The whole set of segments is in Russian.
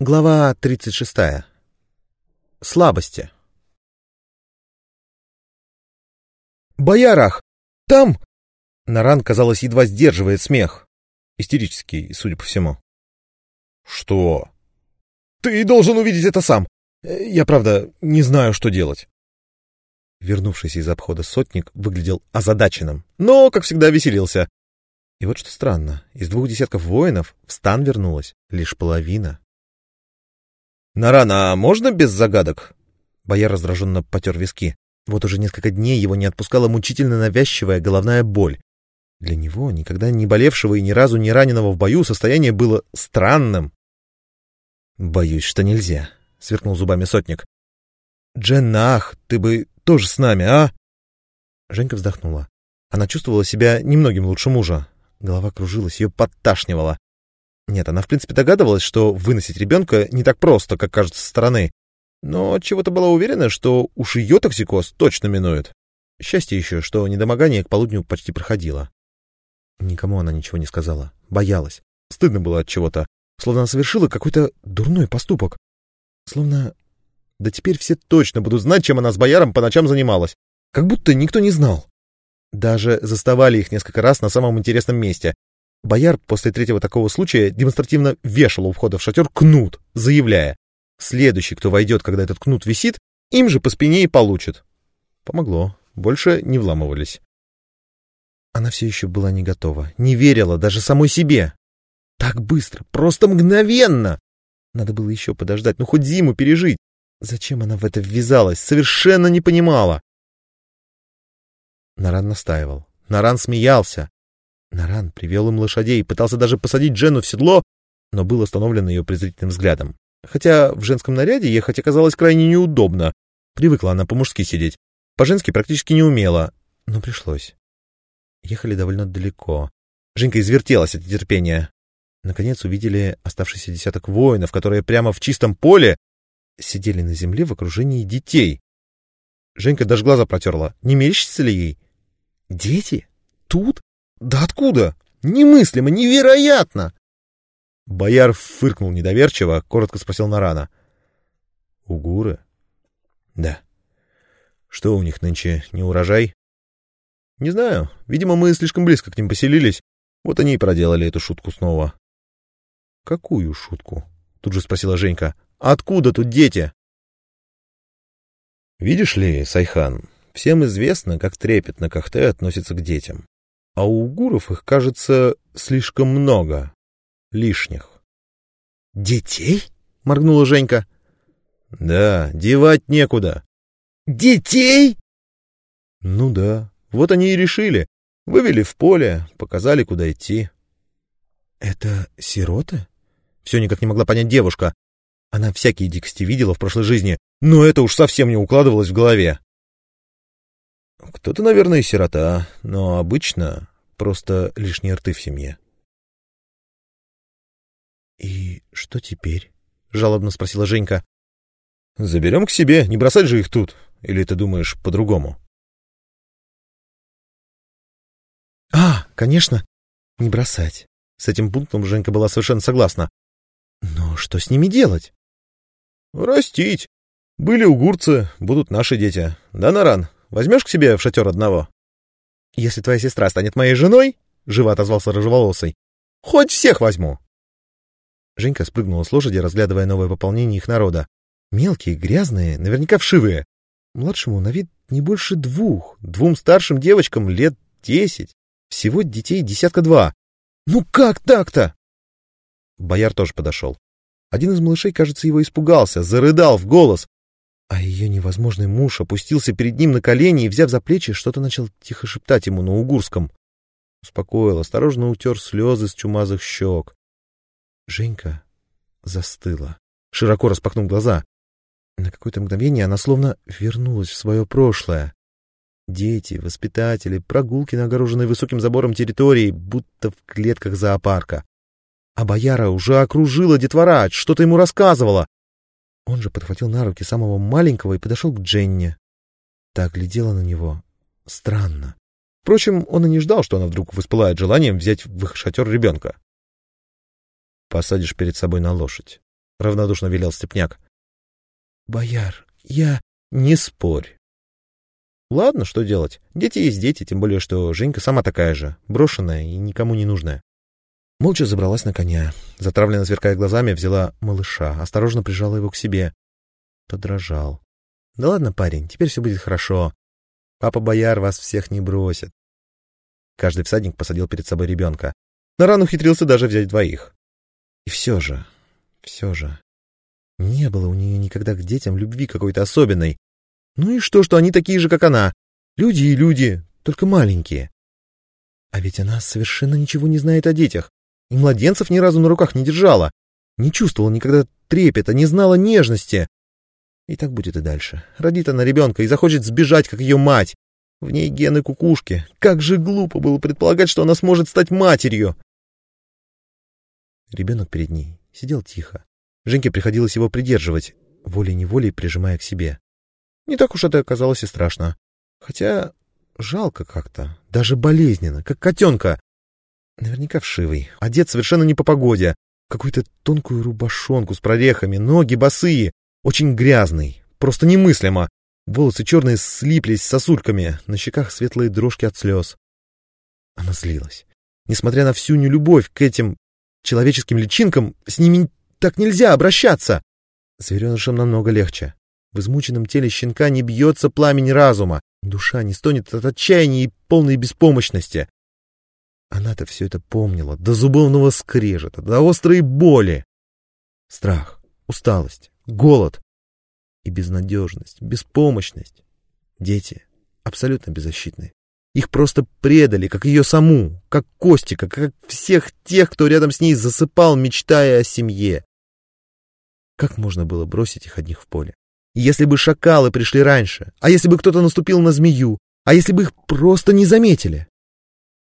Глава 36. Слабости. «Боярах! Там!» Наран, казалось, едва сдерживает смех. Истерический, судя по всему. «Что?» «Ты должен увидеть это сам! Я, правда, не знаю, что делать». Вернувшийся из обхода сотник выглядел озадаченным, но, как всегда, веселился. И вот что странно, из двух десятков воинов в стан вернулась лишь половина. «Наран, а можно без загадок?» Бояр раздраженно потер виски. Вот уже несколько дней его не отпускала мучительно навязчивая головная боль. Для него, никогда не болевшего и ни разу не раненого в бою, состояние было странным. «Боюсь, что нельзя», — сверкнул зубами сотник. «Дженнах, ты бы тоже с нами, а?» Женька вздохнула. Она чувствовала себя немногим лучше мужа. Голова кружилась, ее подташнивала. Нет, она в принципе догадывалась, что выносить ребенка не так просто, как кажется со стороны. Но чего-то была уверена, что уж ее токсикоз точно минует. Счастье еще, что недомогание к полудню почти проходило. Никому она ничего не сказала. Боялась. Стыдно было от чего-то. Словно совершила какой-то дурной поступок. Словно... Да теперь все точно будут знать, чем она с бояром по ночам занималась. Как будто никто не знал. Даже заставали их несколько раз на самом интересном месте. Бояр после третьего такого случая демонстративно вешал у входа в шатер кнут, заявляя, следующий, кто войдет, когда этот кнут висит, им же по спине и получит. Помогло, больше не вламывались. Она все еще была не готова, не верила даже самой себе. Так быстро, просто мгновенно! Надо было еще подождать, ну хоть зиму пережить. Зачем она в это ввязалась, совершенно не понимала. Наран настаивал. Наран смеялся. Наран привел им лошадей, пытался даже посадить Джену в седло, но был остановлен ее презрительным взглядом. Хотя в женском наряде ехать оказалось крайне неудобно. Привыкла она по-мужски сидеть. По-женски практически не умела, но пришлось. Ехали довольно далеко. Женька извертелась от нетерпения. Наконец увидели оставшийся десяток воинов, которые прямо в чистом поле сидели на земле в окружении детей. Женька даже глаза протерла. Не мерещится ли ей? Дети? Тут? Да откуда? Немыслимо, невероятно! Бояр фыркнул недоверчиво, коротко спросил Нарана. Угуры? Да. Что у них нынче, не урожай? Не знаю. Видимо, мы слишком близко к ним поселились. Вот они и проделали эту шутку снова. Какую шутку? Тут же спросила Женька. Откуда тут дети? Видишь ли, Сайхан, всем известно, как трепетно Кахте относится к детям а у угуров их, кажется, слишком много. Лишних. «Детей?» — моргнула Женька. «Да, девать некуда». «Детей?» «Ну да, вот они и решили. Вывели в поле, показали, куда идти». «Это сироты?» Все никак не могла понять девушка. Она всякие дикости видела в прошлой жизни, но это уж совсем не укладывалось в голове. Кто-то, наверное, сирота, но обычно просто лишние рты в семье. «И что теперь?» — жалобно спросила Женька. «Заберем к себе, не бросать же их тут. Или ты думаешь по-другому?» «А, конечно, не бросать». С этим пунктом Женька была совершенно согласна. «Но что с ними делать?» «Растить. Были угурцы, будут наши дети. Да, Наран, Возьмешь к себе в шатер одного? — Если твоя сестра станет моей женой, — живо отозвался рыжеволосый, — хоть всех возьму. Женька спрыгнула с лошади, разглядывая новое пополнение их народа. Мелкие, грязные, наверняка вшивые. Младшему на вид не больше двух, двум старшим девочкам лет десять. Всего детей десятка два. Ну как так-то? Бояр тоже подошел. Один из малышей, кажется, его испугался, зарыдал в голос. А ее невозможный муж опустился перед ним на колени и, взяв за плечи, что-то начал тихо шептать ему на угурском. Успокоил, осторожно утер слезы с чумазых щек. Женька застыла, широко распахнув глаза. На какое-то мгновение она словно вернулась в свое прошлое. Дети, воспитатели, прогулки на огороженной высоким забором территории, будто в клетках зоопарка. А бояра уже окружила детвора, что-то ему рассказывала. Он же подхватил на руки самого маленького и подошел к Дженне. Так глядела на него. Странно. Впрочем, он и не ждал, что она вдруг воспылает желанием взять в их шатер ребенка. «Посадишь перед собой на лошадь», — равнодушно велел Степняк. «Бояр, я...» «Не спорь». «Ладно, что делать? Дети есть дети, тем более, что Женька сама такая же, брошенная и никому не нужная». Молча забралась на коня, затравленно сверкая глазами, взяла малыша, осторожно прижала его к себе. Тот дрожал. «Да ладно, парень, теперь все будет хорошо. Папа Бояр вас всех не бросит». Каждый всадник посадил перед собой ребенка. Наран ухитрился даже взять двоих. И все же, все же, не было у нее никогда к детям любви какой-то особенной. Ну и что, что они такие же, как она? Люди и люди, только маленькие. А ведь она совершенно ничего не знает о детях. И младенцев ни разу на руках не держала. Не чувствовала никогда трепета, не знала нежности. И так будет и дальше. Родит она ребенка и захочет сбежать, как ее мать. В ней гены кукушки. Как же глупо было предполагать, что она сможет стать матерью. Ребенок перед ней сидел тихо. Женьке приходилось его придерживать, волей-неволей прижимая к себе. Не так уж это оказалось и страшно. Хотя жалко как-то, даже болезненно, как котенка. Наверняка вшивый, одет совершенно не по погоде. Какую-то тонкую рубашонку с прорехами, ноги босые, очень грязный, просто немыслимо. Волосы черные слиплись с сосульками, на щеках светлые дрожки от слез. Она злилась. Несмотря на всю нелюбовь к этим человеческим личинкам, с ними так нельзя обращаться. Зверенышам намного легче. В измученном теле щенка не бьется пламень разума, душа не стонет от отчаяния и полной беспомощности. Она-то все это помнила, до зубовного скрежета, до острой боли. Страх, усталость, голод и безнадежность, беспомощность. Дети абсолютно беззащитны. Их просто предали, как ее саму, как Костика, как всех тех, кто рядом с ней засыпал, мечтая о семье. Как можно было бросить их одних в поле? Если бы шакалы пришли раньше, а если бы кто-то наступил на змею, а если бы их просто не заметили?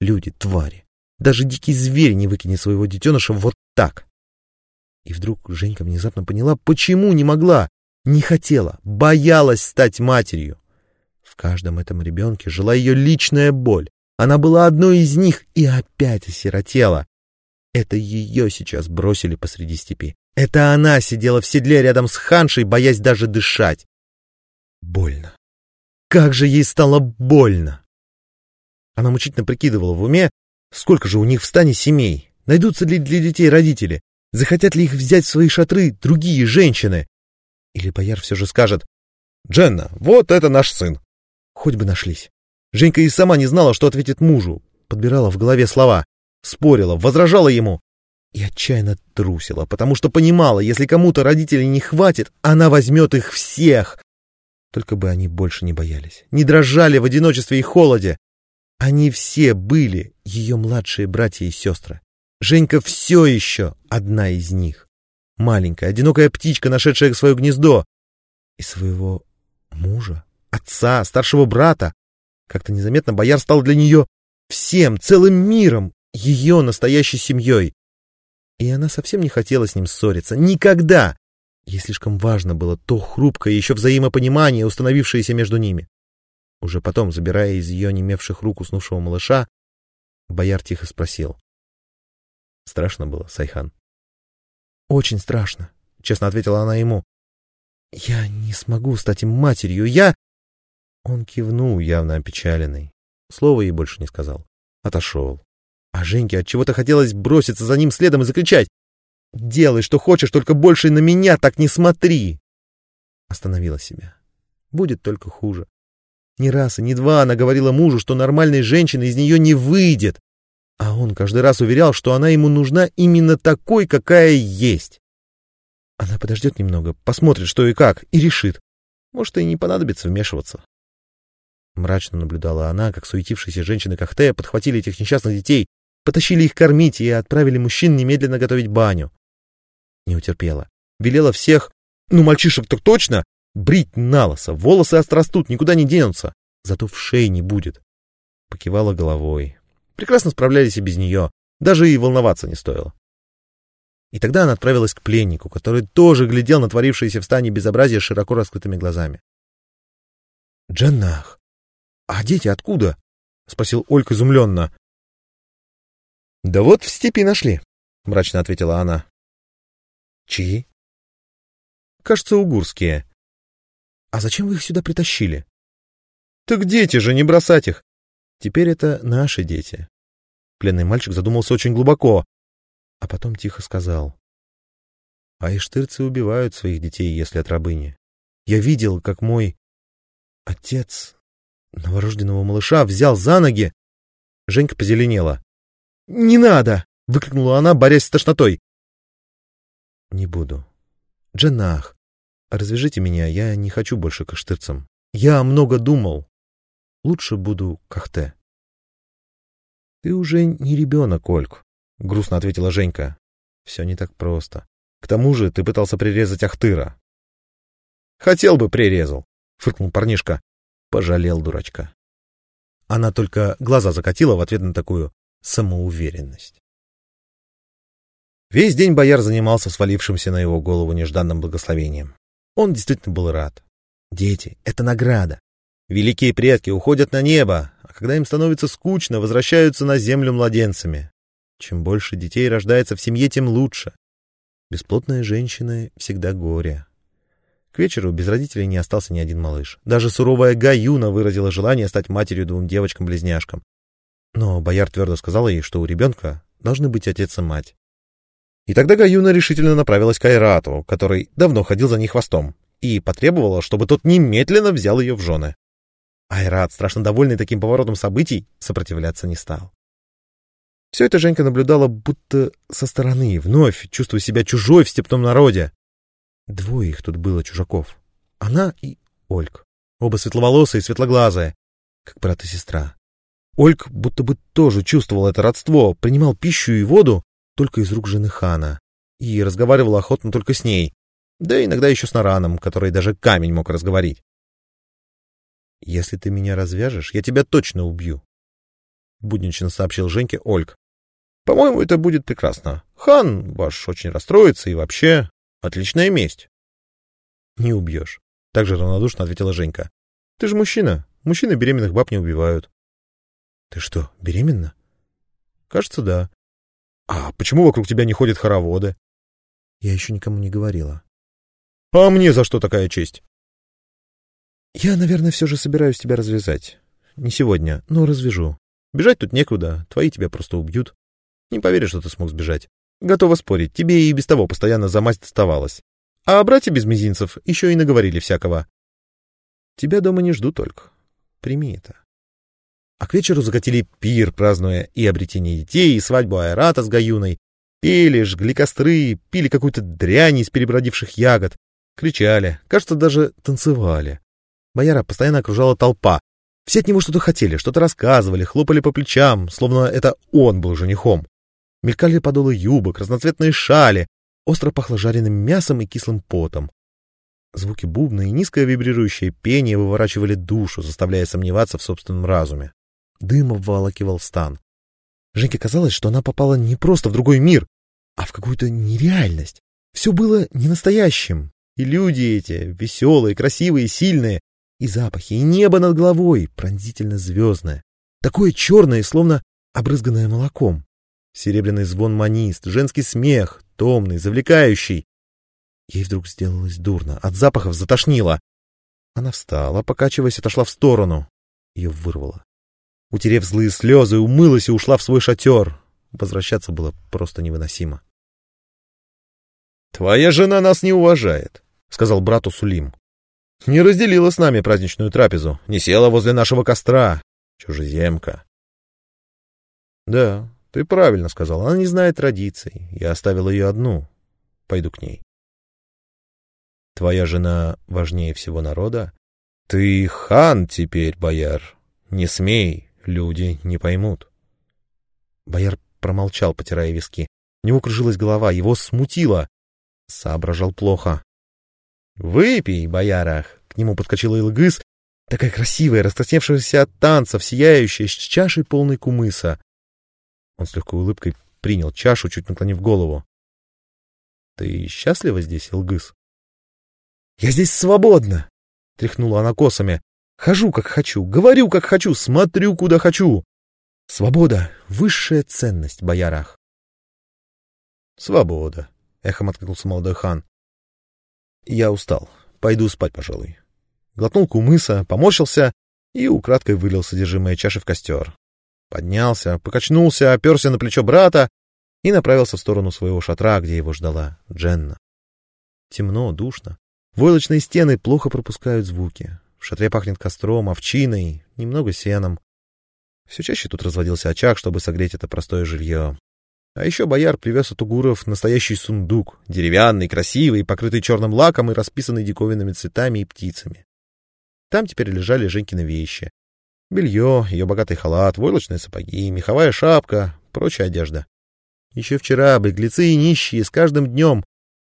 Люди, твари. Даже дикий зверь не выкинет своего детеныша вот так. И вдруг Женька внезапно поняла, почему не могла, не хотела, боялась стать матерью. В каждом этом ребенке жила ее личная боль. Она была одной из них и опять осиротела. Это ее сейчас бросили посреди степи. Это она сидела в седле рядом с ханшей, боясь даже дышать. Больно. Как же ей стало больно! Она мучительно прикидывала в уме, сколько же у них в стане семей, найдутся ли для детей родители, захотят ли их взять в свои шатры другие женщины. Или бояр все же скажет, «Дженна, вот это наш сын!» Хоть бы нашлись. Женька и сама не знала, что ответит мужу, подбирала в голове слова, спорила, возражала ему и отчаянно трусила, потому что понимала, если кому-то родителей не хватит, она возьмет их всех. Только бы они больше не боялись, не дрожали в одиночестве и холоде. Они все были ее младшие братья и сестры. Женька все еще одна из них. Маленькая, одинокая птичка, нашедшая свое гнездо. И своего мужа, отца, старшего брата. Как-то незаметно бояр стал для нее всем, целым миром, ее настоящей семьей. И она совсем не хотела с ним ссориться. Никогда! Ей слишком важно было то хрупкое еще взаимопонимание, установившееся между ними. Уже потом, забирая из ее немевших рук уснувшего малыша, бояр тихо спросил. Страшно было, Сайхан? Очень страшно, честно ответила она ему. Я не смогу стать им матерью, я... Он кивнул, явно опечаленный. Слова ей больше не сказал. Отошел. А Женьке от чего то хотелось броситься за ним следом и закричать «Делай, что хочешь, только больше на меня так не смотри!» Остановила себя. Будет только хуже. Ни раз и ни два она говорила мужу, что нормальной женщины из нее не выйдет. А он каждый раз уверял, что она ему нужна именно такой, какая есть. Она подождет немного, посмотрит, что и как, и решит. Может, и не понадобится вмешиваться. Мрачно наблюдала она, как суетившиеся женщины Кахтея подхватили этих несчастных детей, Потащили их кормить и отправили мужчин немедленно готовить баню. Не утерпела. Велела всех, ну, мальчишек так точно, брить на лосо, волосы отрастут, никуда не денутся. Зато в шее не будет. Покивала головой. Прекрасно справлялись и без нее. Даже и волноваться не стоило. И тогда она отправилась к пленнику, который тоже глядел на творившееся в стане безобразие широко раскрытыми глазами. «Джаннах, а дети откуда?» — спросил Олька изумленно. «Да вот в степи нашли», — мрачно ответила она. «Чьи?» Кажется, угурские. А зачем вы их сюда притащили? Так дети же, не бросать их. Теперь это наши дети. Пленный мальчик задумался очень глубоко, а потом тихо сказал. А иштырцы убивают своих детей, если от рабыни. Я видел, как мой отец новорожденного малыша взял за ноги. Женька позеленела. «Не надо!» — выкрикнула она, борясь с тошнотой. «Не буду. Джанах, развяжите меня, я не хочу больше к иштырцам. Я много думал. Лучше буду кахте». «Ты уже не ребенок, Ольг», — грустно ответила Женька. «Все не так просто. К тому же ты пытался прирезать Ахтыра». «Хотел бы, прирезал», — фыркнул парнишка. Пожалел дурачка. Она только глаза закатила в ответ на такую самоуверенность. Весь день бояр занимался свалившимся на его голову нежданным благословением. Он действительно был рад. Дети — это награда. Великие предки уходят на небо, а когда им становится скучно, возвращаются на землю младенцами. Чем больше детей рождается в семье, тем лучше. Бесплотная женщина всегда горе. К вечеру без родителей не остался ни один малыш. Даже суровая Гаюна выразила желание стать матерью двум девочкам-близняшкам. Но бояр твердо сказала ей, что у ребенка должны быть отец и мать. И тогда Гаюна решительно направилась к Айрату, который давно ходил за ней хвостом, и потребовала, чтобы тот немедленно взял ее в жены. Айрат, страшно довольный таким поворотом событий, сопротивляться не стал. Все это Женька наблюдала будто со стороны, вновь чувствуя себя чужой в степном народе. Двое их тут было чужаков. Она и Ольг. Оба светловолосые и светлоглазые, как брат и сестра. Ольг будто бы тоже чувствовал это родство, принимал пищу и воду только из рук жены хана и разговаривал охотно только с ней, да иногда еще с Нараном, который даже камень мог разговорить. «Если ты меня развяжешь, я тебя точно убью», — буднично сообщил Женьке Ольг. «По-моему, это будет прекрасно. Хан ваш очень расстроится, и вообще отличная месть». «Не убьешь», — также равнодушно ответила Женька. «Ты же мужчина. Мужчины беременных баб не убивают». «Ты что, беременна?» «Кажется, да». «А почему вокруг тебя не ходят хороводы?» «Я еще никому не говорила». «А мне за что такая честь?» «Я, наверное, все же собираюсь тебя развязать. Не сегодня, но развяжу. Бежать тут некуда, твои тебя просто убьют. Не поверишь, что ты смог сбежать. Готова спорить, тебе и без того постоянно за масть оставалось. А братья без мизинцев еще и наговорили всякого. Тебя дома не жду только. Прими это». А к вечеру закатили пир, празднуя и обретение детей, и свадьбу Айрата с Гаюной. Пели, жгли костры, пили какую-то дрянь из перебродивших ягод. Кричали, кажется, даже танцевали. Бояра постоянно окружала толпа. Все от него что-то хотели, что-то рассказывали, хлопали по плечам, словно это он был женихом. Мелькали подолы юбок, разноцветные шали, остро пахло жареным мясом и кислым потом. Звуки бубна и низкое вибрирующее пение выворачивали душу, заставляя сомневаться в собственном разуме. Дым обволакивал стан. Женьке казалось, что она попала не просто в другой мир, а в какую-то нереальность. Все было не настоящим. И люди эти, веселые, красивые, сильные, и запахи, и небо над головой, пронзительно звездное. Такое черное, словно обрызганное молоком. Серебряный звон манист, женский смех, томный, завлекающий. Ей вдруг сделалось дурно, от запахов затошнило. Она встала, покачиваясь, отошла в сторону. Ее вырвало. Утерев злые слезы, умылась и ушла в свой шатер. Возвращаться было просто невыносимо. «Твоя жена нас не уважает», — сказал брату Сулим. Не разделила с нами праздничную трапезу, не села возле нашего костра. Чужеземка. Да, ты правильно сказал, она не знает традиций. Я оставил ее одну. Пойду к ней. Твоя жена важнее всего народа? Ты хан теперь, бояр. Не смей, люди не поймут. Бояр промолчал, потирая виски. У него кружилась голова, его смутило. Соображал плохо. «Выпей, боярах!» К нему подскочила Илгыз, такая красивая, раскрасневшаяся от танцев, сияющая, с чашей полной кумыса. Он с легкой улыбкой принял чашу, чуть наклонив голову. «Ты счастлива здесь, Илгыз?» «Я здесь свободна!» — тряхнула она косами. «Хожу, как хочу, говорю, как хочу, смотрю, куда хочу. Свобода — высшая ценность, боярах». «Свобода», — эхом откликнулся молодой хан. Я устал. Пойду спать, пожалуй. Глотнул кумыса, поморщился и украдкой вылил содержимое чаши в костер. Поднялся, покачнулся, оперся на плечо брата и направился в сторону своего шатра, где его ждала Дженна. Темно, душно. Войлочные стены плохо пропускают звуки. Шатре пахнет костром, овчиной, немного сеном. Все чаще тут разводился очаг, чтобы согреть это простое жилье. А еще бояр привез от угуров настоящий сундук, деревянный, красивый, покрытый черным лаком и расписанный диковинными цветами и птицами. Там теперь лежали Женькины вещи. Белье, ее богатый халат, войлочные сапоги, меховая шапка, прочая одежда. Еще вчера беглецы и нищие с каждым днем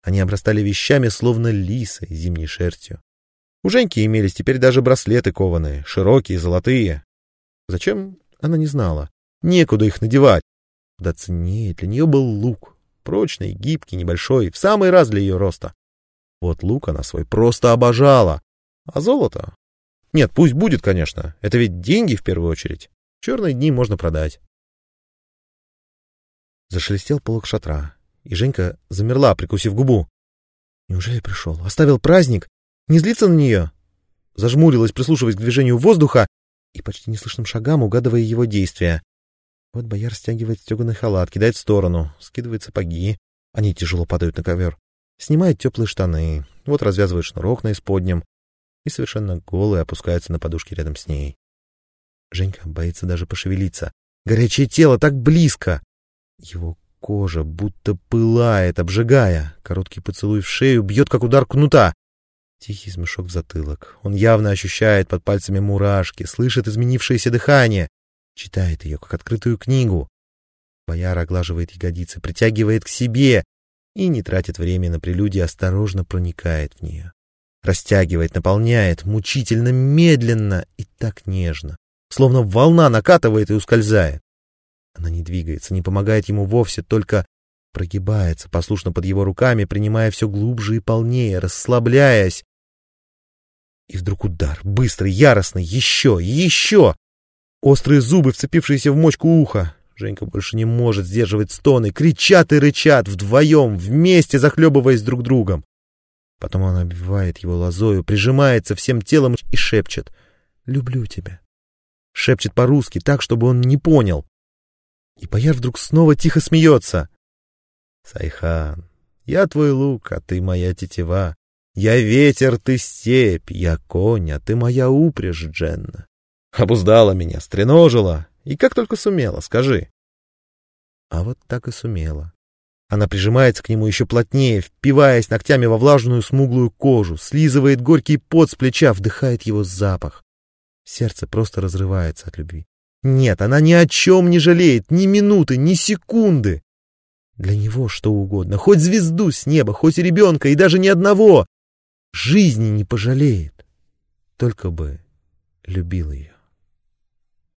они обрастали вещами, словно лисы зимней шерстью. У Женьки имелись теперь даже браслеты кованые, широкие, золотые. Зачем, она не знала. Некуда их надевать. Куда ценнее для нее был лук. Прочный, гибкий, небольшой, в самый раз для ее роста. Вот лук она свой просто обожала. А золото? Нет, пусть будет, конечно. Это ведь деньги в первую очередь. Черные дни можно продать. Зашелестел полок шатра, и Женька замерла, прикусив губу. Неужели пришел? Оставил праздник? Не злиться на нее? Зажмурилась, прислушиваясь к движению воздуха и почти неслышным шагам угадывая его действия. Вот бояр стягивает стеганый халат, кидает в сторону, скидывает сапоги. Они тяжело падают на ковер. Снимает теплые штаны, вот развязывает шнурок на исподнем и совершенно голый опускается на подушке рядом с ней. Женька боится даже пошевелиться. Горячее тело так близко. Его кожа будто пылает, обжигая. Короткий поцелуй в шею бьет, как удар кнута. Тихий смешок в затылок. Он явно ощущает под пальцами мурашки, слышит изменившееся дыхание, читает ее, как открытую книгу. Бояр оглаживает ягодицы, притягивает к себе и не тратит время на прелюдии, осторожно проникает в нее. Растягивает, наполняет, мучительно, медленно и так нежно, словно волна накатывает и ускользает. Она не двигается, не помогает ему вовсе, только прогибается послушно под его руками, принимая все глубже и полнее, расслабляясь, и вдруг удар, быстрый, яростный, еще, еще! Острые зубы, вцепившиеся в мочку уха. Женька больше не может сдерживать стоны, кричат и рычат вдвоем, вместе захлебываясь друг другом. Потом она обвивает его лозою, прижимается всем телом и шепчет «Люблю тебя». Шепчет по-русски, так, чтобы он не понял. И Бояр вдруг снова тихо смеется. «Сайхан, я твой лук, а ты моя тетива. Я ветер, ты степь, я конь, а ты моя упряжь, Дженна. Обуздала меня, стреножила, и как только сумела, скажи. А вот так и сумела. Она прижимается к нему еще плотнее, впиваясь ногтями во влажную смуглую кожу, слизывает горький пот с плеча, вдыхает его запах. Сердце просто разрывается от любви. Нет, она ни о чем не жалеет, ни минуты, ни секунды. Для него что угодно, хоть звезду с неба, хоть ребенка, и даже ни одного жизни не пожалеет. Только бы любил ее.